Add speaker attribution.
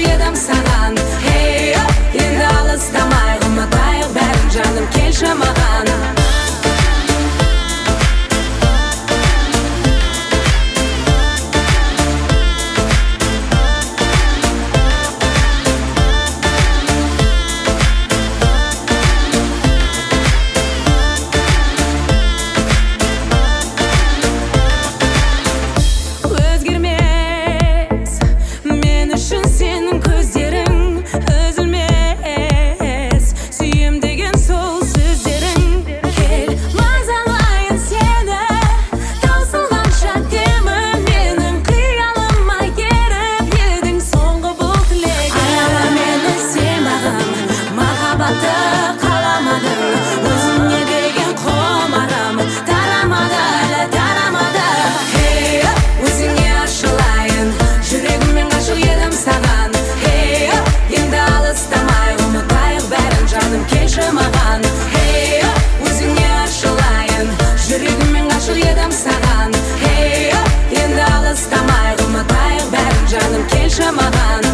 Speaker 1: jedem sam едім саған хей енді алыстамай ғұмытайық бәрін жаным келші маған